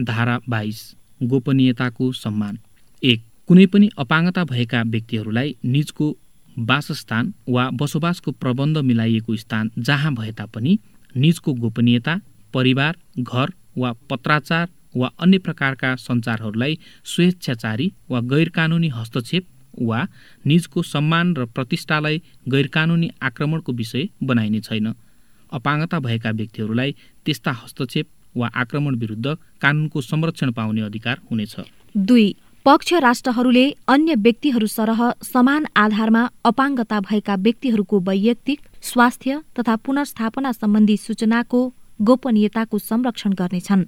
धारा बाइस गोपनीयताको सम्मान। एक कुनै पनि अपाङ्गता भएका व्यक्तिहरूलाई निजको वासस्थान वा बसोबासको प्रबन्ध मिलाइएको स्थान जहाँ भए तापनि निजको गोपनीयता परिवार घर वा पत्राचार वा अन्य प्रकारका सञ्चारहरूलाई स्वेच्छाचारी वा गैरकानुनी हस्तक्षेप वा निजको सम्मान र प्रतिष्ठालाई गैरकानुनी आक्रमणको विषय बनाइने छैन। अपाङ्गता भएका व्यक्तिहरूलाई त्यस्ता हस्तक्षेप वा आक्रमण विरुद्ध कानुनको संरक्षण पाउने अधिकार हुनेछ। दुई पक्ष राष्ट्रहरूले अन्य व्यक्तिहरू सरह समान आधारमा अपाङ्गता भएका व्यक्तिहरूको वैयक्तिक स्वास्थ्य तथा पुनर्स्थापना सम्बन्धी सूचनाको गोपनीयताको संरक्षण गर्नेछन्।